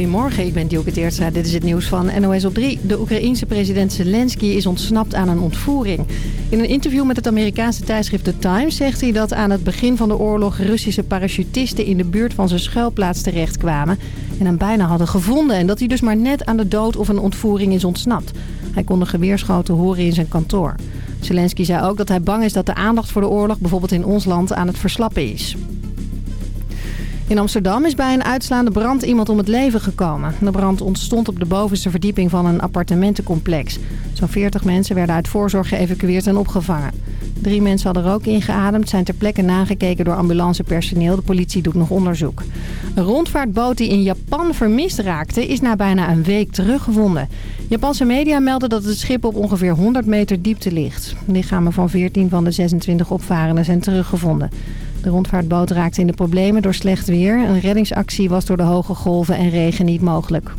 Goedemorgen, ik ben Dielke Teertstra. Dit is het nieuws van NOS op 3. De Oekraïense president Zelensky is ontsnapt aan een ontvoering. In een interview met het Amerikaanse tijdschrift The Times zegt hij dat aan het begin van de oorlog Russische parachutisten in de buurt van zijn schuilplaats terechtkwamen en hem bijna hadden gevonden. En dat hij dus maar net aan de dood of een ontvoering is ontsnapt. Hij kon de geweerschoten horen in zijn kantoor. Zelensky zei ook dat hij bang is dat de aandacht voor de oorlog bijvoorbeeld in ons land aan het verslappen is. In Amsterdam is bij een uitslaande brand iemand om het leven gekomen. De brand ontstond op de bovenste verdieping van een appartementencomplex. Zo'n 40 mensen werden uit voorzorg geëvacueerd en opgevangen. Drie mensen hadden rook ingeademd, zijn ter plekke nagekeken door ambulancepersoneel. De politie doet nog onderzoek. Een rondvaartboot die in Japan vermist raakte is na bijna een week teruggevonden. Japanse media melden dat het schip op ongeveer 100 meter diepte ligt. Lichamen van 14 van de 26 opvarenden zijn teruggevonden. De rondvaartboot raakte in de problemen door slecht weer. Een reddingsactie was door de hoge golven en regen niet mogelijk.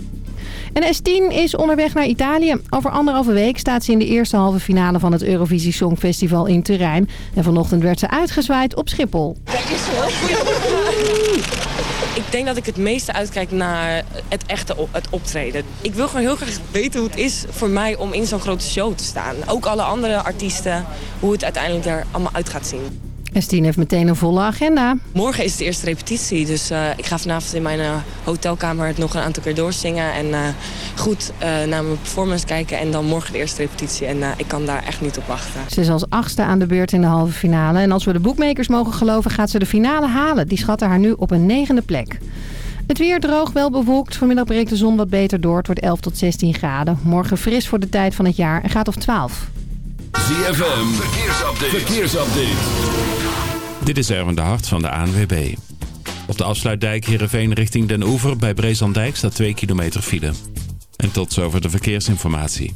En S10 is onderweg naar Italië. Over anderhalve week staat ze in de eerste halve finale van het Eurovisie Songfestival in Turijn. En vanochtend werd ze uitgezwaaid op Schiphol. Ik denk dat ik het meeste uitkijk naar het echte het optreden. Ik wil gewoon heel graag weten hoe het is voor mij om in zo'n grote show te staan. Ook alle andere artiesten, hoe het uiteindelijk er allemaal uit gaat zien. Estine heeft meteen een volle agenda. Morgen is de eerste repetitie, dus uh, ik ga vanavond in mijn uh, hotelkamer het nog een aantal keer doorzingen. En uh, goed naar mijn performance kijken en dan morgen de eerste repetitie. En ik kan daar echt niet op wachten. Ze is als achtste aan de beurt in de halve finale. En als we de boekmakers mogen geloven gaat ze de finale halen. Die schatten haar nu op een negende plek. Het weer droog, wel bewolkt. Vanmiddag breekt de zon wat beter door. Het wordt 11 tot 16 graden. Morgen fris voor de tijd van het jaar en gaat of 12. ZFM, verkeersupdate. verkeersupdate. Dit is Erwin de Hart van de ANWB. Op de afsluitdijk Heerenveen richting Den Oever bij Breeslanddijk staat 2 kilometer file. En tot zover de verkeersinformatie.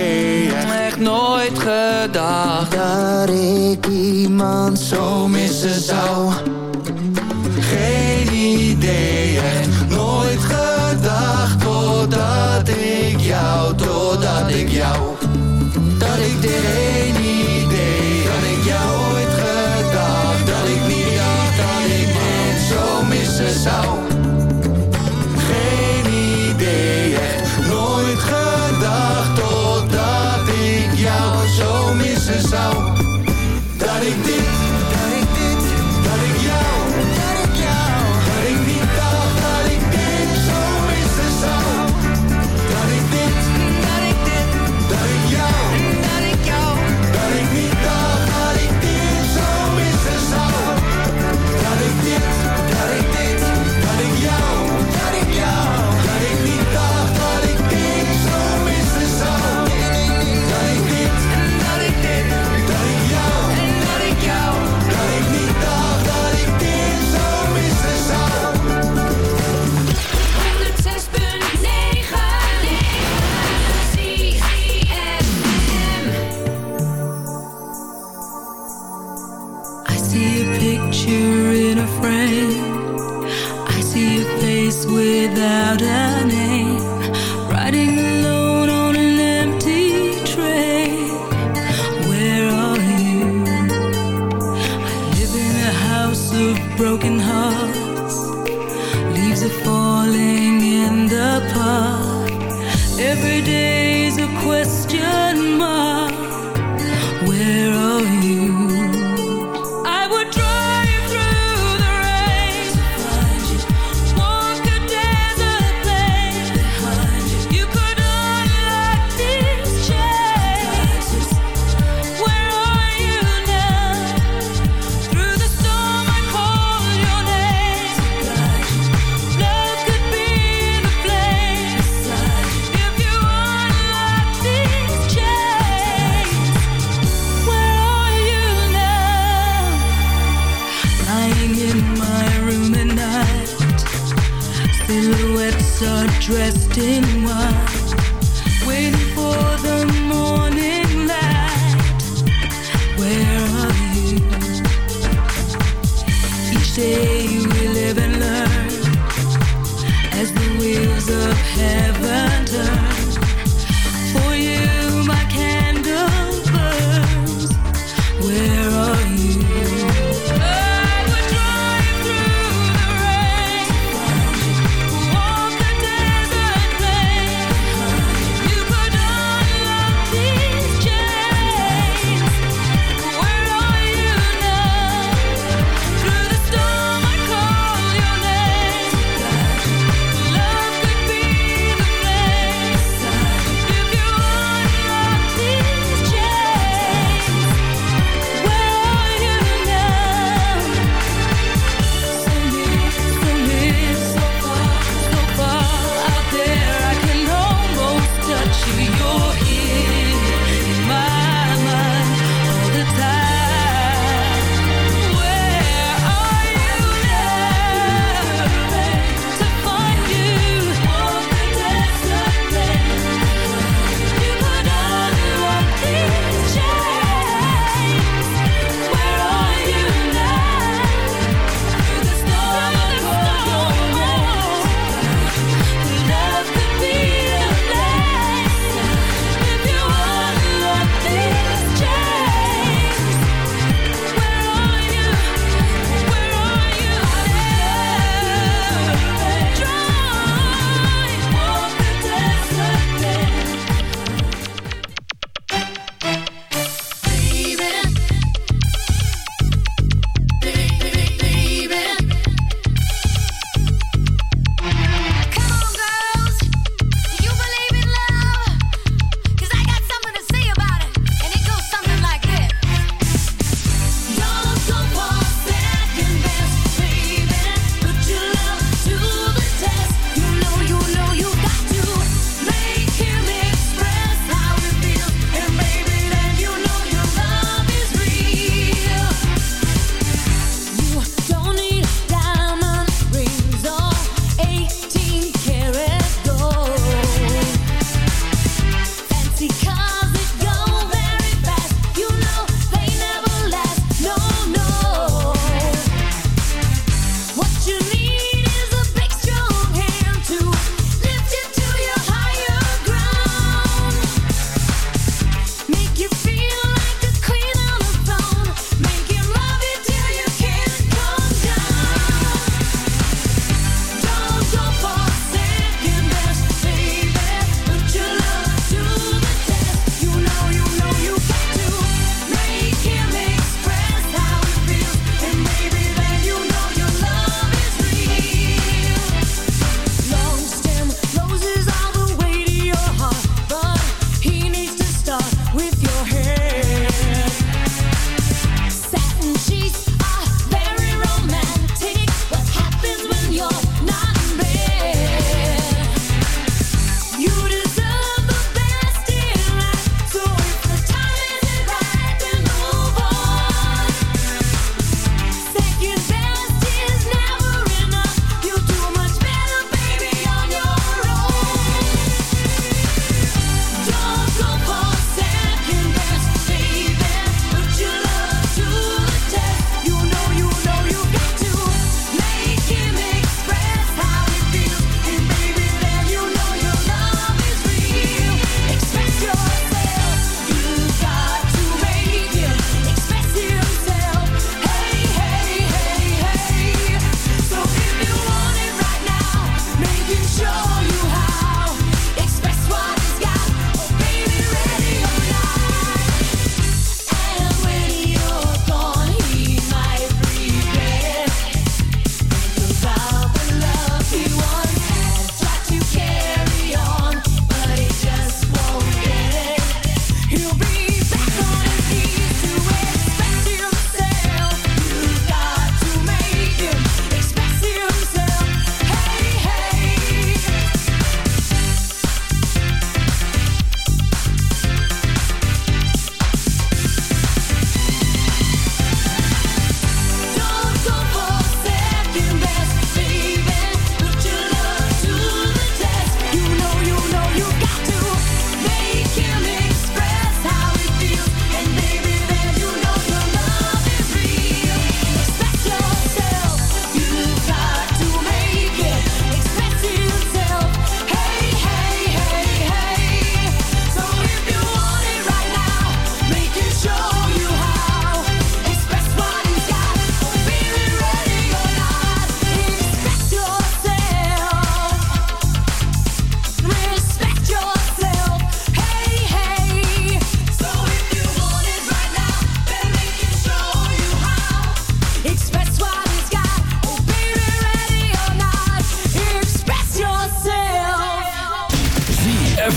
idee, echt nooit gedacht Dat ik iemand zo missen zou. Geen idee, echt nooit gedacht Totdat ik jou, totdat ik jou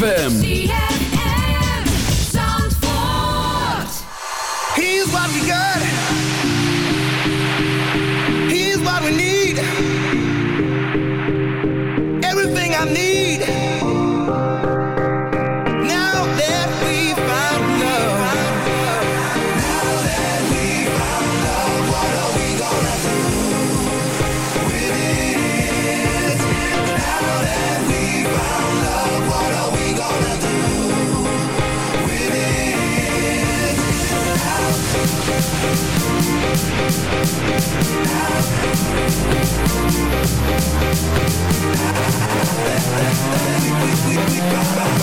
ZFM. Now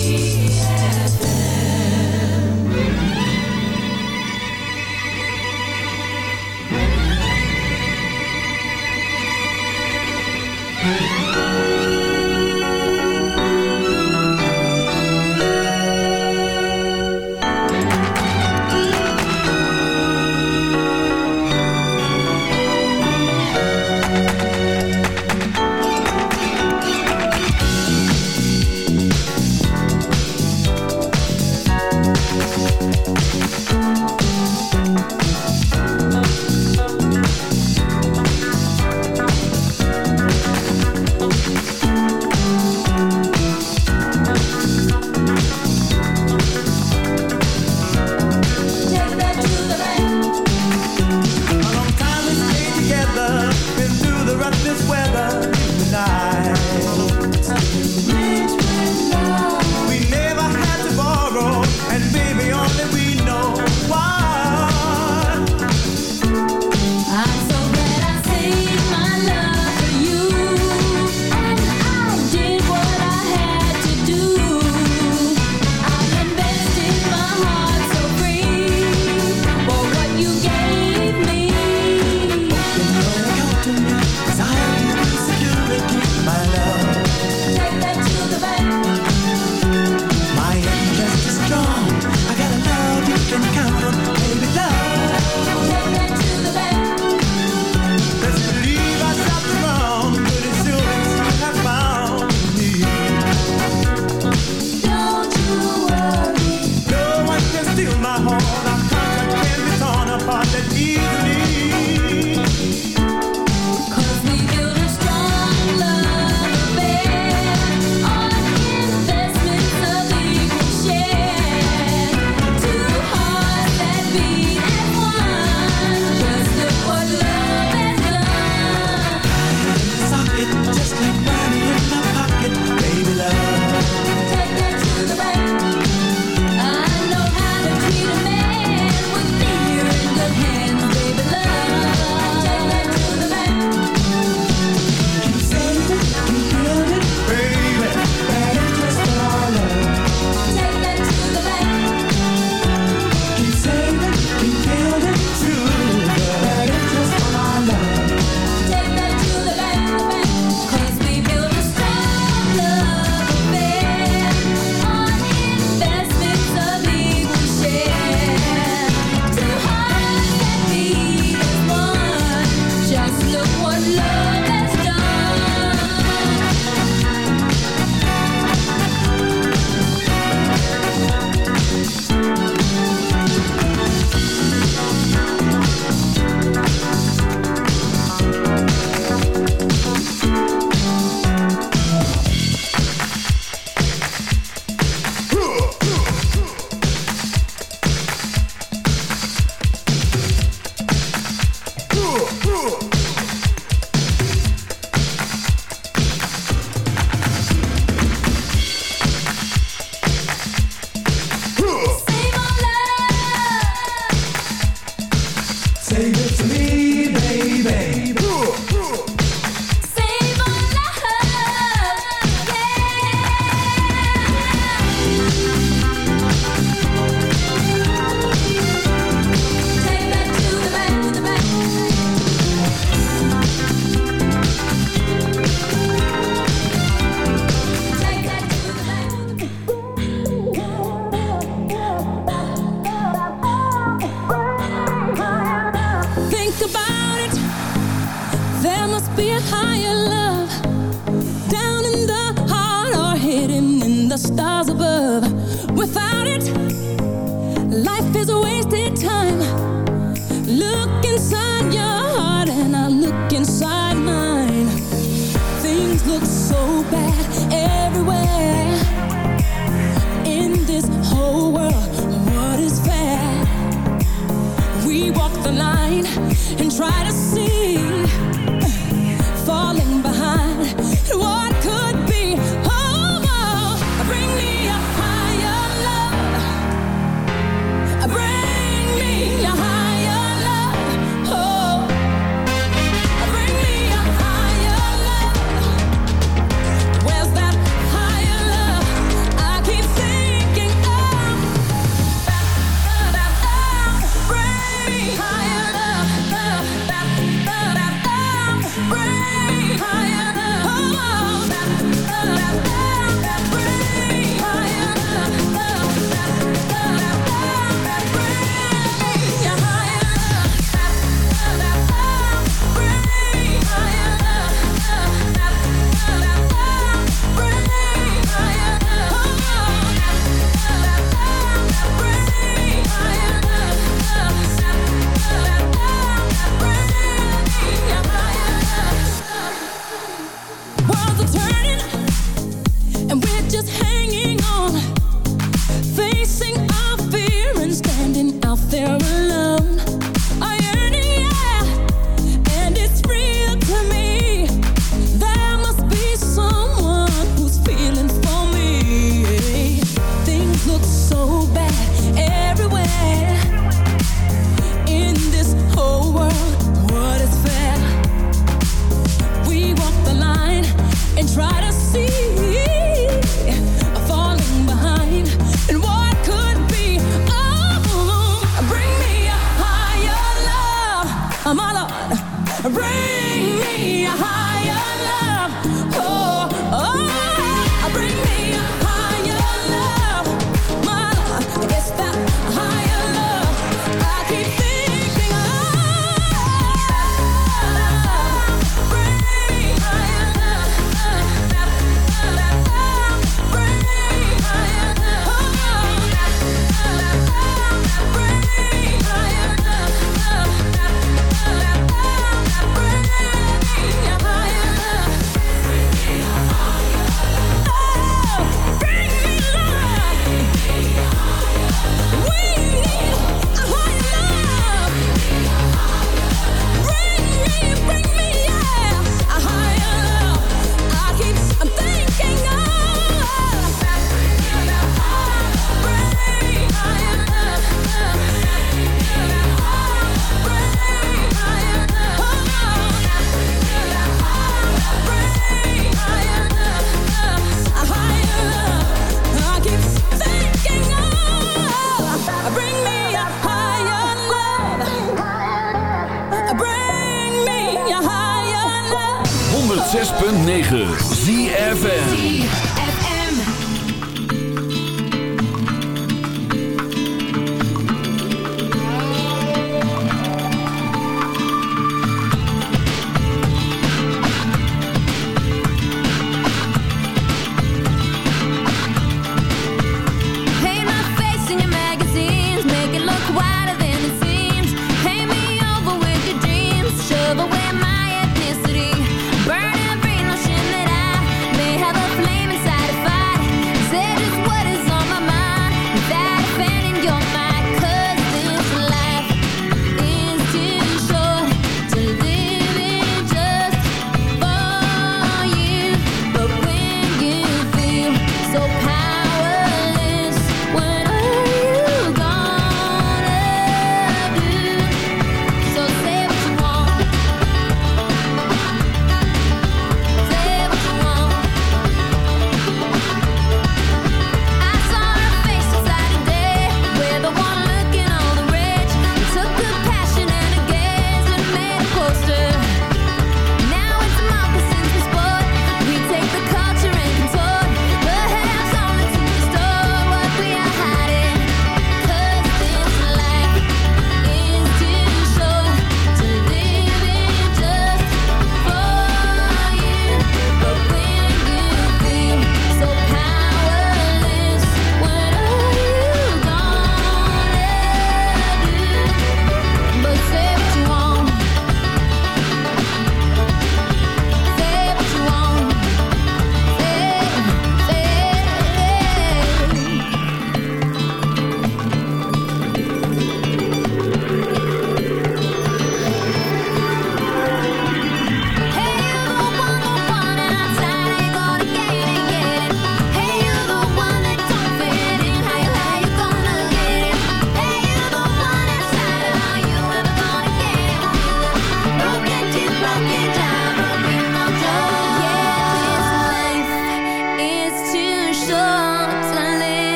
106.9 ZFN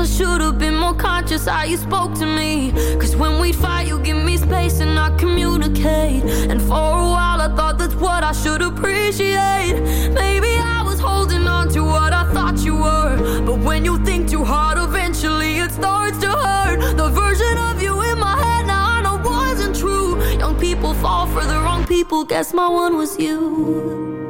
I should have been more conscious how you spoke to me. Cause when we fight, you give me space and I communicate. And for a while, I thought that's what I should appreciate. Maybe I was holding on to what I thought you were. But when you think too hard, eventually it starts to hurt. The version of you in my head now I know wasn't true. Young people fall for the wrong people. Guess my one was you.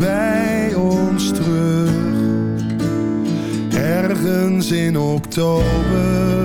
Bij ons terug. Ergens in oktober.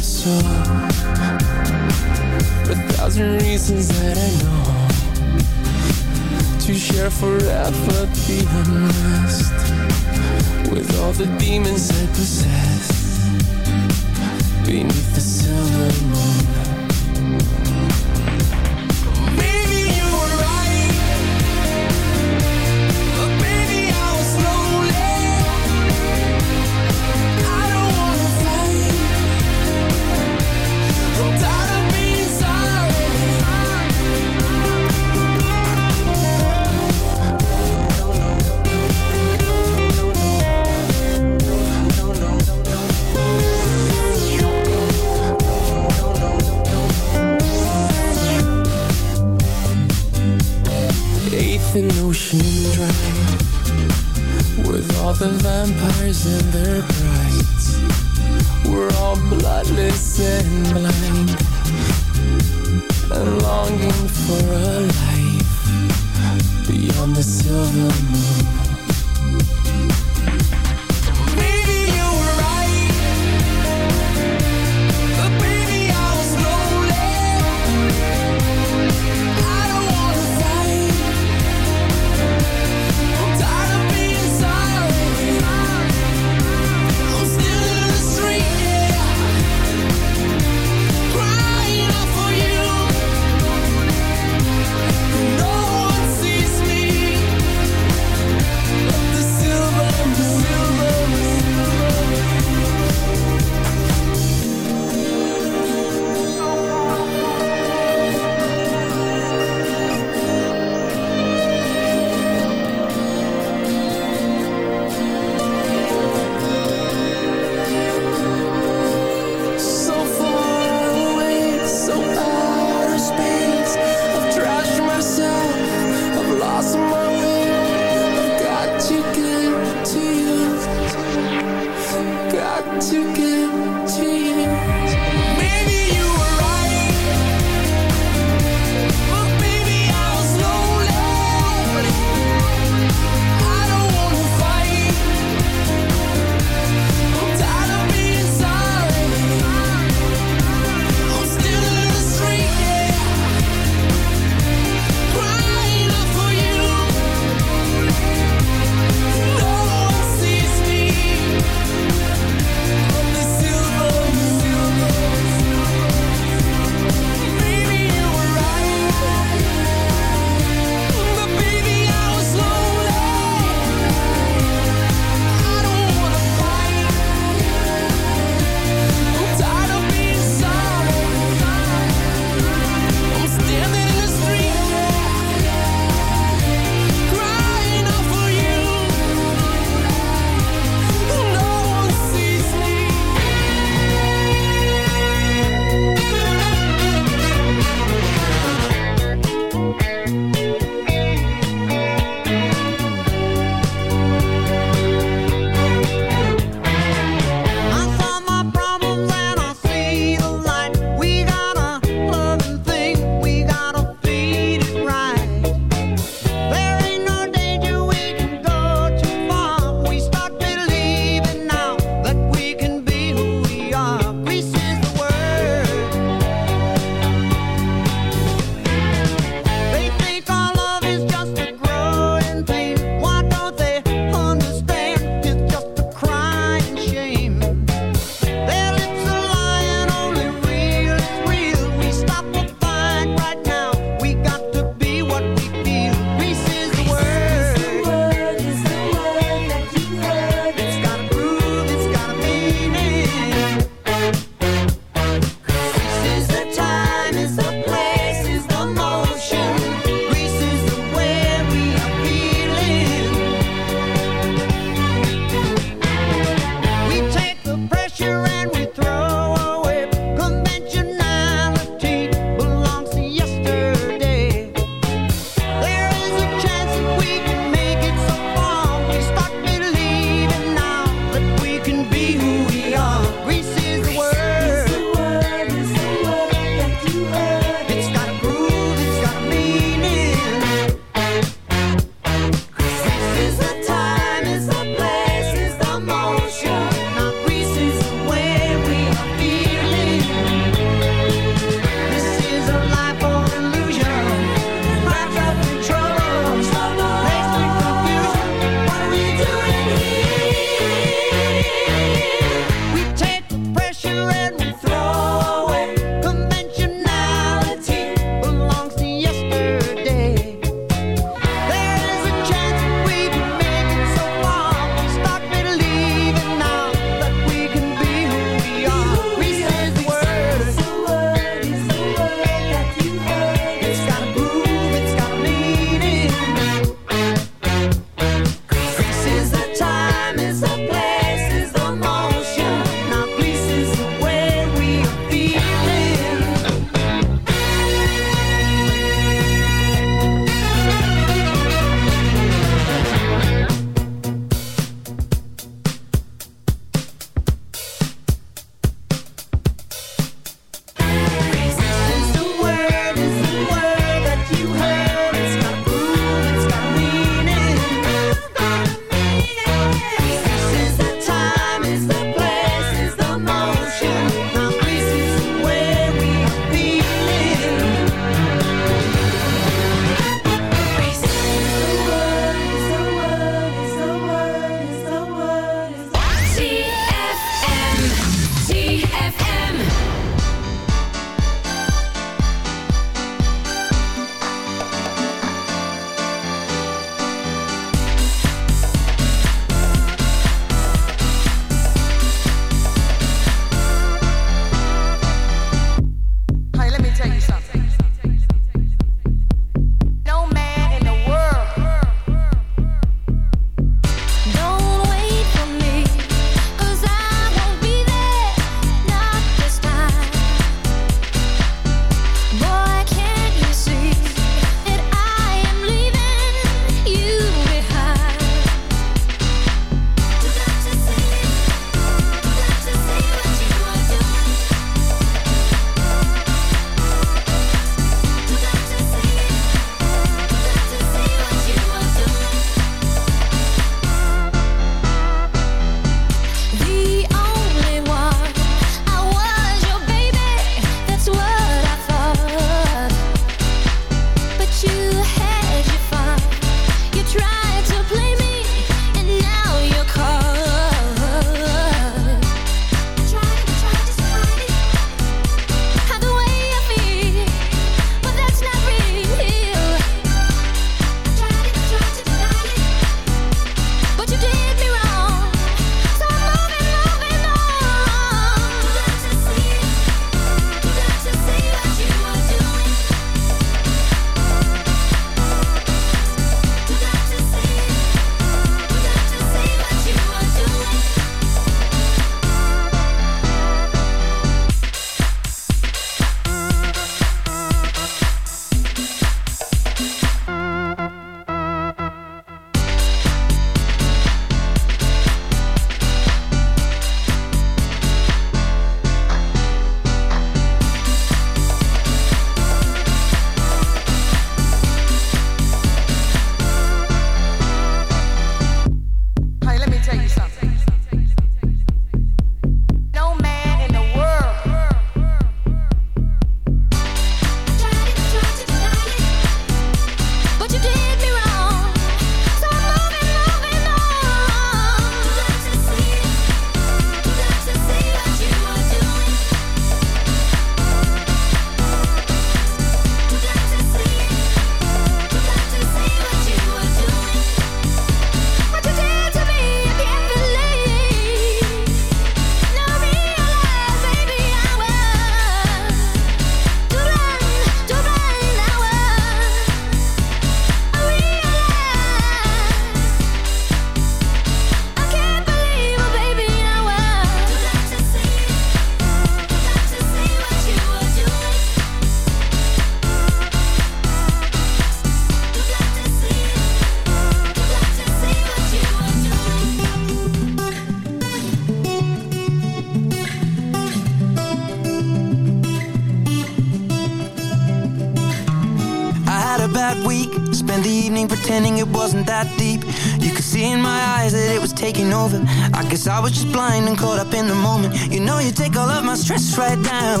Taking over. I guess I was just blind and caught up in the moment. You know you take all of my stress right down.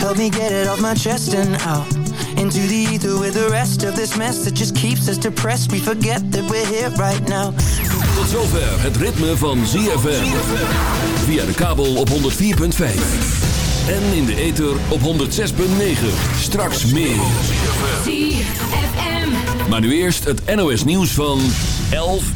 Help me get it off my chest and out. Into the ether with the rest of this mess that just keeps us depressed. We forget that we're here right now. Tot zover het ritme van ZFM. Via de kabel op 104.5. En in de ether op 106.9. Straks meer. Maar nu eerst het NOS nieuws van 11 uur.